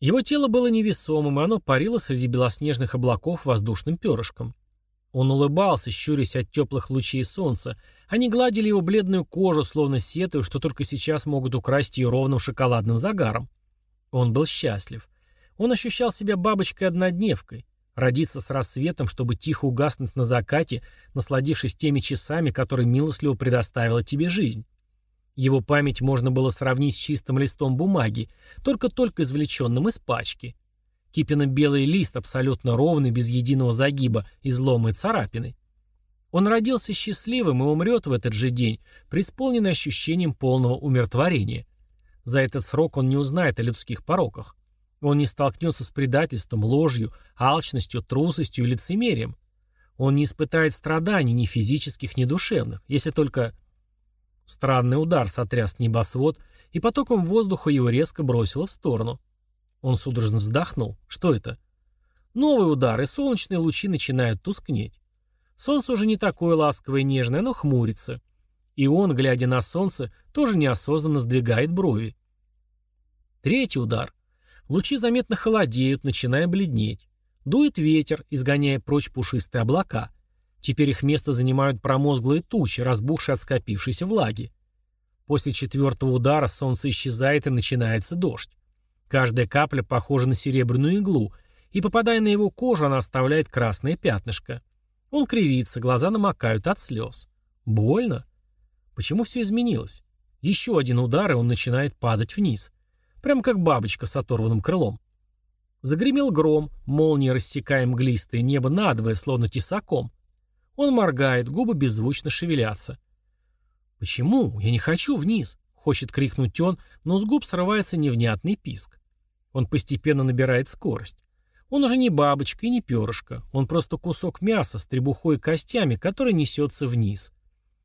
Его тело было невесомым, и оно парило среди белоснежных облаков воздушным перышком. Он улыбался, щурясь от теплых лучей солнца. Они гладили его бледную кожу, словно сетую, что только сейчас могут украсть ее ровным шоколадным загаром. Он был счастлив. Он ощущал себя бабочкой-однодневкой. Родиться с рассветом, чтобы тихо угаснуть на закате, насладившись теми часами, которые милостливо предоставила тебе жизнь. Его память можно было сравнить с чистым листом бумаги, только-только извлеченным из пачки. Кипино-белый лист, абсолютно ровный, без единого загиба, излома и царапины. Он родился счастливым и умрет в этот же день, преисполненный ощущением полного умиротворения. За этот срок он не узнает о людских пороках. Он не столкнется с предательством, ложью, алчностью, трусостью и лицемерием. Он не испытает страданий ни физических, ни душевных, если только Странный удар сотряс небосвод, и потоком воздуха его резко бросило в сторону. Он судорожно вздохнул. Что это? Новый удар, и солнечные лучи начинают тускнеть. Солнце уже не такое ласковое и нежное, оно хмурится. И он, глядя на солнце, тоже неосознанно сдвигает брови. Третий удар. Лучи заметно холодеют, начиная бледнеть. Дует ветер, изгоняя прочь пушистые облака. Теперь их место занимают промозглые тучи, разбухшие от скопившейся влаги. После четвертого удара солнце исчезает и начинается дождь. Каждая капля похожа на серебряную иглу, и, попадая на его кожу, она оставляет красное пятнышко. Он кривится, глаза намокают от слез. Больно? Почему все изменилось? Еще один удар, и он начинает падать вниз. Прямо как бабочка с оторванным крылом. Загремел гром, молния рассекая мглистое небо надвое, словно тесаком. Он моргает, губы беззвучно шевелятся. «Почему? Я не хочу вниз!» — хочет крикнуть он, но с губ срывается невнятный писк. Он постепенно набирает скорость. Он уже не бабочка и не перышко. Он просто кусок мяса с требухой и костями, который несется вниз.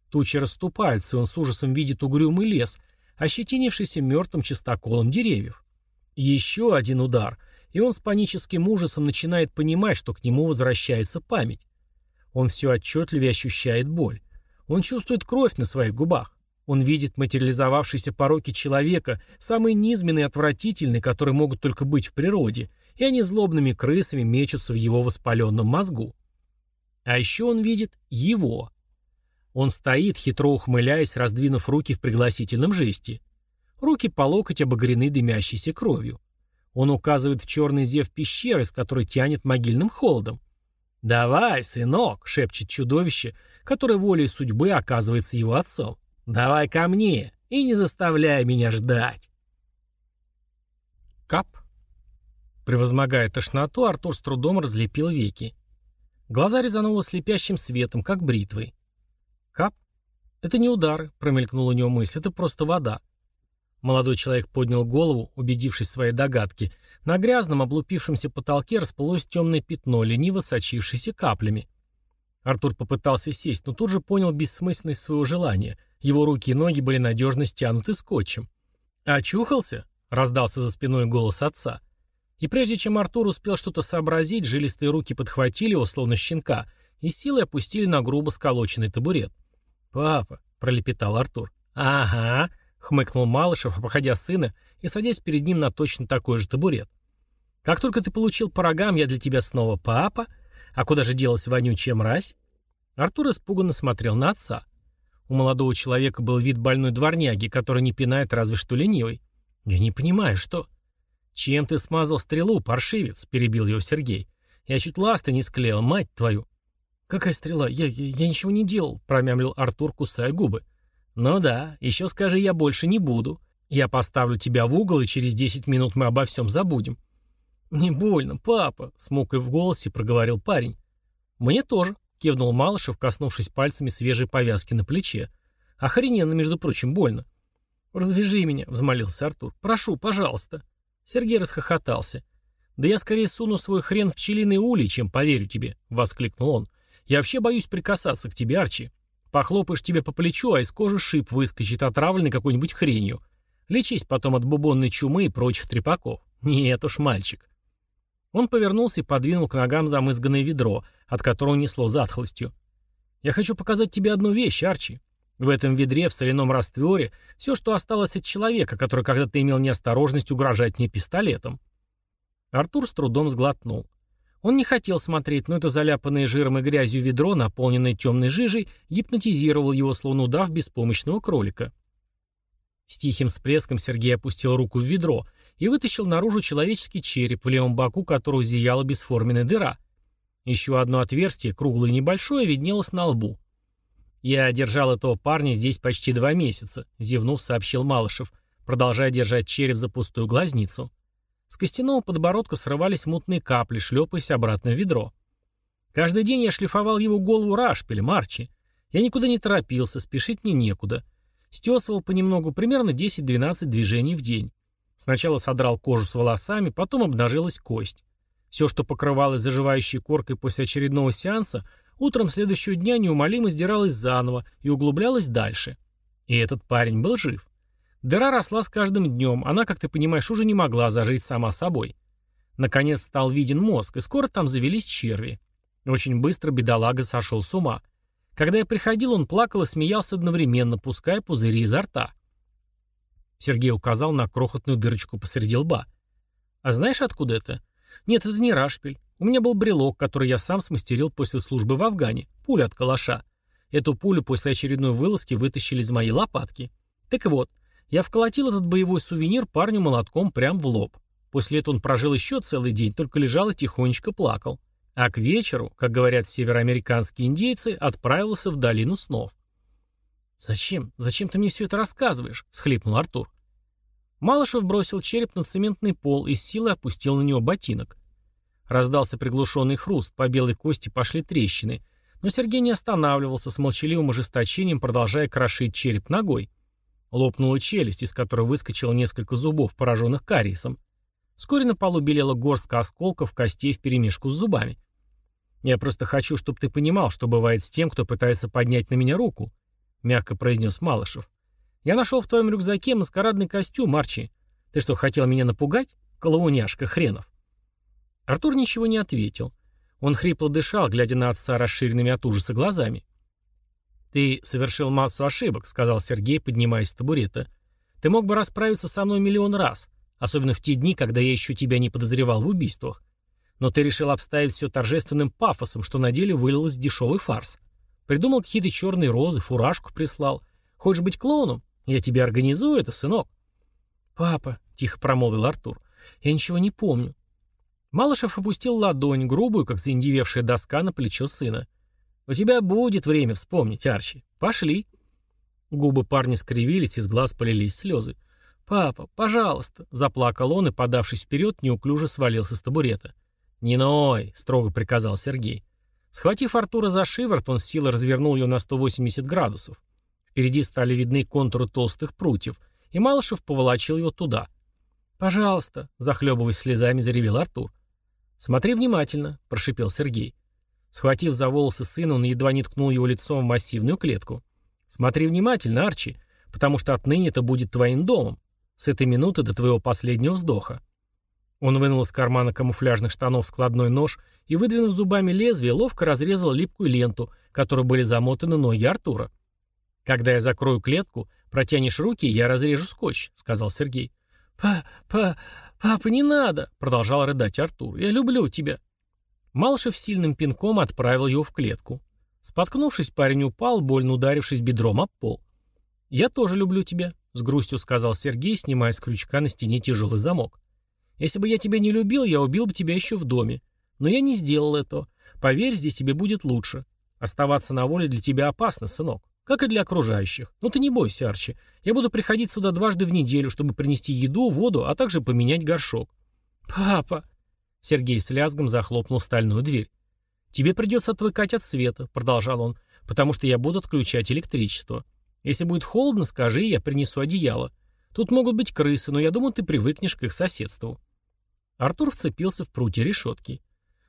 Тучи расступаются, и он с ужасом видит угрюмый лес, ощетинившийся мертвым чистоколом деревьев. Еще один удар, и он с паническим ужасом начинает понимать, что к нему возвращается память. Он все отчетливее ощущает боль. Он чувствует кровь на своих губах. Он видит материализовавшиеся пороки человека, самые низменные и отвратительные, которые могут только быть в природе, и они злобными крысами мечутся в его воспаленном мозгу. А еще он видит его. Он стоит, хитро ухмыляясь, раздвинув руки в пригласительном жесте. Руки по локоть обогрены дымящейся кровью. Он указывает в черный зев пещеры, с которой тянет могильным холодом. «Давай, сынок», — шепчет чудовище, которое волей судьбы оказывается его отцом. «Давай ко мне и не заставляй меня ждать». Кап. Превозмогая тошноту, Артур с трудом разлепил веки. Глаза резануло слепящим светом, как бритвой. Кап. Это не удары, промелькнула у него мысль, это просто вода. Молодой человек поднял голову, убедившись в своей догадке, на грязном, облупившемся потолке расплылось темное пятно, лениво сочившееся каплями. Артур попытался сесть, но тут же понял бессмысленность своего желания. Его руки и ноги были надежно стянуты скотчем. «Очухался?» — раздался за спиной голос отца. И прежде чем Артур успел что-то сообразить, жилистые руки подхватили его, словно щенка, и силой опустили на грубо сколоченный табурет. «Папа», — пролепетал Артур. «Ага», — хмыкнул Малышев, обходя сына и садясь перед ним на точно такой же табурет. Как только ты получил по рогам, я для тебя снова папа. А куда же делась вонючая мразь? Артур испуганно смотрел на отца. У молодого человека был вид больной дворняги, который не пинает разве что ленивый. Я не понимаю, что... Чем ты смазал стрелу, паршивец? Перебил его Сергей. Я чуть ласты не склеил, мать твою. Какая стрела? Я, я, я ничего не делал, промямлил Артур, кусая губы. Ну да, еще скажи, я больше не буду. Я поставлю тебя в угол, и через десять минут мы обо всем забудем. «Не больно, папа», — с мукой в голосе проговорил парень. «Мне тоже», — кивнул Малышев, коснувшись пальцами свежей повязки на плече. «Охрененно, между прочим, больно». «Развяжи меня», — взмолился Артур. «Прошу, пожалуйста». Сергей расхохотался. «Да я скорее суну свой хрен в пчелиный улей, чем поверю тебе», — воскликнул он. «Я вообще боюсь прикасаться к тебе, Арчи. Похлопаешь тебе по плечу, а из кожи шип выскочит отравленный какой-нибудь хренью. Лечись потом от бубонной чумы и прочих трепаков. Нет уж, мальчик». Он повернулся и подвинул к ногам замызганное ведро, от которого несло затхлостью. «Я хочу показать тебе одну вещь, Арчи. В этом ведре, в соляном растворе, все, что осталось от человека, который когда-то имел неосторожность угрожать мне пистолетом. Артур с трудом сглотнул. Он не хотел смотреть, но это заляпанное жиром и грязью ведро, наполненное темной жижей, гипнотизировало его, словно удав беспомощного кролика. С тихим всплеском Сергей опустил руку в ведро и вытащил наружу человеческий череп, в левом боку которого зияла бесформенная дыра. Еще одно отверстие, круглое и небольшое, виднелось на лбу. «Я держал этого парня здесь почти два месяца», — зевнув, сообщил Малышев, продолжая держать череп за пустую глазницу. С костяного подбородка срывались мутные капли, шлепаясь обратно в ведро. Каждый день я шлифовал его голову рашпилем, Арчи. Я никуда не торопился, спешить мне некуда. Стесывал понемногу, примерно 10-12 движений в день. Сначала содрал кожу с волосами, потом обнажилась кость. Все, что покрывалось заживающей коркой после очередного сеанса, утром следующего дня неумолимо сдиралось заново и углублялось дальше. И этот парень был жив. Дыра росла с каждым днем, она, как ты понимаешь, уже не могла зажить сама собой. Наконец стал виден мозг, и скоро там завелись черви. Очень быстро бедолага сошел с ума. Когда я приходил, он плакал и смеялся одновременно, пуская пузыри изо рта. Сергей указал на крохотную дырочку посреди лба. «А знаешь, откуда это?» «Нет, это не рашпиль. У меня был брелок, который я сам смастерил после службы в Афгане. Пуля от калаша. Эту пулю после очередной вылазки вытащили из моей лопатки. Так вот, я вколотил этот боевой сувенир парню молотком прямо в лоб. После этого он прожил еще целый день, только лежал и тихонечко плакал. А к вечеру, как говорят североамериканские индейцы, отправился в долину снов. «Зачем? Зачем ты мне все это рассказываешь?» — схлипнул Артур. Малышев бросил череп на цементный пол и с силой опустил на него ботинок. Раздался приглушенный хруст, по белой кости пошли трещины, но Сергей не останавливался с молчаливым ожесточением, продолжая крошить череп ногой. Лопнула челюсть, из которой выскочило несколько зубов, пораженных кариесом. Вскоре на полу белела горстка осколков костей вперемешку с зубами. «Я просто хочу, чтобы ты понимал, что бывает с тем, кто пытается поднять на меня руку», — мягко произнес Малышев. «Я нашел в твоем рюкзаке маскарадный костюм, Арчи. Ты что, хотел меня напугать? Колоуняшка хренов». Артур ничего не ответил. Он хрипло дышал, глядя на отца расширенными от ужаса глазами. «Ты совершил массу ошибок», — сказал Сергей, поднимаясь с табурета. «Ты мог бы расправиться со мной миллион раз, особенно в те дни, когда я еще тебя не подозревал в убийствах. Но ты решил обставить все торжественным пафосом, что на деле вылилось дешевый фарс. Придумал какие-то черные розы, фуражку прислал. Хочешь быть клоуном? Я тебе организую это, сынок». «Папа», — тихо промолвил Артур, — «я ничего не помню». Малышев опустил ладонь, грубую, как заиндевевшая доска, на плечо сына. «У тебя будет время вспомнить, Арчи. Пошли». Губы парня скривились, из глаз полились слезы. «Папа, пожалуйста», — заплакал он и, подавшись вперед, неуклюже свалился с табурета. «Не ной», — строго приказал Сергей. Схватив Артура за шиворот, он с силой развернул ее на 180 градусов. Впереди стали видны контуры толстых прутьев, и Малышев поволочил его туда. «Пожалуйста», — захлебываясь слезами, заревел Артур. «Смотри внимательно», — прошипел Сергей. Схватив за волосы сына, он едва не ткнул его лицом в массивную клетку. «Смотри внимательно, Арчи, потому что отныне это будет твоим домом. С этой минуты до твоего последнего вздоха». Он вынул из кармана камуфляжных штанов складной нож и, выдвинув зубами лезвие, ловко разрезал липкую ленту, которой были замотаны ноги Артура. «Когда я закрою клетку, протянешь руки, я разрежу скотч», — сказал Сергей. «Па, па, папа, не надо!» — продолжал рыдать Артур. «Я люблю тебя». Малышев сильным пинком отправил его в клетку. Споткнувшись, парень упал, больно ударившись бедром об пол. «Я тоже люблю тебя», — с грустью сказал Сергей, снимая с крючка на стене тяжелый замок. «Если бы я тебя не любил, я убил бы тебя еще в доме. Но я не сделал этого. Поверь, здесь тебе будет лучше. Оставаться на воле для тебя опасно, сынок. Как и для окружающих. Но ты не бойся, Арчи. Я буду приходить сюда дважды в неделю, чтобы принести еду, воду, а также поменять горшок». «Папа!» Сергей с лязгом захлопнул стальную дверь. «Тебе придется отвыкать от света», — продолжал он, «потому что я буду отключать электричество. Если будет холодно, скажи, я принесу одеяло. Тут могут быть крысы, но я думаю, ты привыкнешь к их соседству». Артур вцепился в прутья решетки.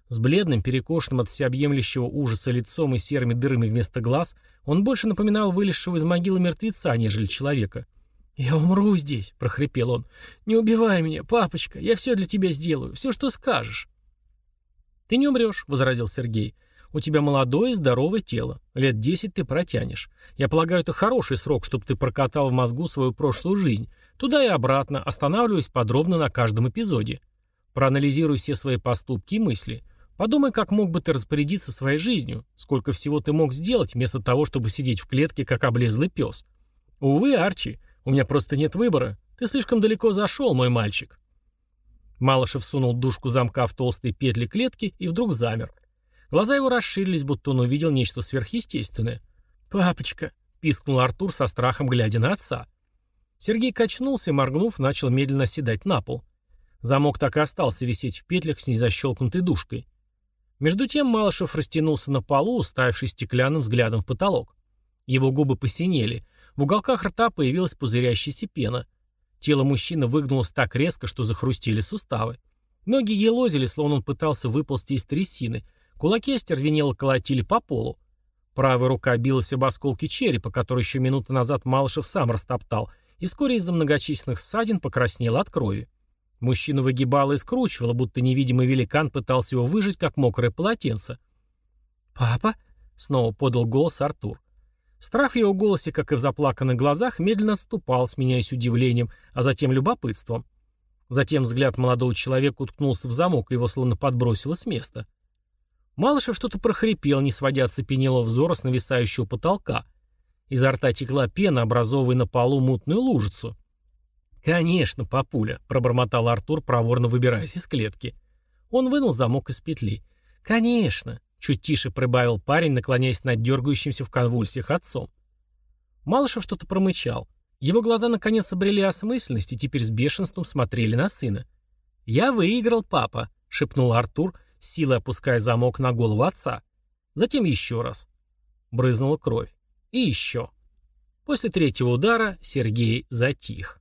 С бледным, перекошенным от всеобъемлющего ужаса лицом и серыми дырами вместо глаз он больше напоминал вылезшего из могилы мертвеца, нежели человека. «Я умру здесь», — прохрипел он. «Не убивай меня, папочка, я все для тебя сделаю, все, что скажешь». «Ты не умрешь», — возразил Сергей. «У тебя молодое, здоровое тело. Лет десять ты протянешь. Я полагаю, это хороший срок, чтобы ты прокатал в мозгу свою прошлую жизнь. Туда и обратно, останавливаясь подробно на каждом эпизоде. Проанализируй все свои поступки и мысли. Подумай, как мог бы ты распорядиться своей жизнью, сколько всего ты мог сделать, вместо того, чтобы сидеть в клетке, как облезлый пес. Увы, Арчи, у меня просто нет выбора. Ты слишком далеко зашел, мой мальчик. Малышев сунул дужку замка в толстые петли клетки и вдруг замер. Глаза его расширились, будто он увидел нечто сверхъестественное. «Папочка!» — пискнул Артур со страхом, глядя на отца. Сергей качнулся и, моргнув, начал медленно оседать на пол. Замок так и остался висеть в петлях с незащелкнутой дужкой. Между тем Малышев растянулся на полу, уставившись стеклянным взглядом в потолок. Его губы посинели, в уголках рта появилась пузырящаяся пена. Тело мужчины выгнулось так резко, что захрустили суставы. Ноги елозили, словно он пытался выползти из трясины. Кулаки остервенело колотили по полу. Правая рука билась об осколки черепа, который еще минуту назад Малышев сам растоптал, и вскоре из-за многочисленных ссадин покраснел от крови. Мужчина выгибало и скручивало, будто невидимый великан пытался его выжать, как мокрое полотенце. «Папа?» — снова подал голос Артур. Страх в его голосе, как и в заплаканных глазах, медленно отступал, сменяясь удивлением, а затем любопытством. Затем взгляд молодого человека уткнулся в замок, и его словно подбросило с места. Малышев что-то прохрипел, не сводя оцепенелого взора с нависающего потолка. Изо рта текла пена, образовывая на полу мутную лужицу. «Конечно, папуля», — пробормотал Артур, проворно выбираясь из клетки. Он вынул замок из петли. «Конечно», — чуть тише прибавил парень, наклоняясь над дергающимся в конвульсиях отцом. Малышев что-то промычал. Его глаза наконец обрели осмысленность и теперь с бешенством смотрели на сына. «Я выиграл, папа», — шепнул Артур, силой опуская замок на голову отца. Затем еще раз. Брызнула кровь. И еще. После третьего удара Сергей затих.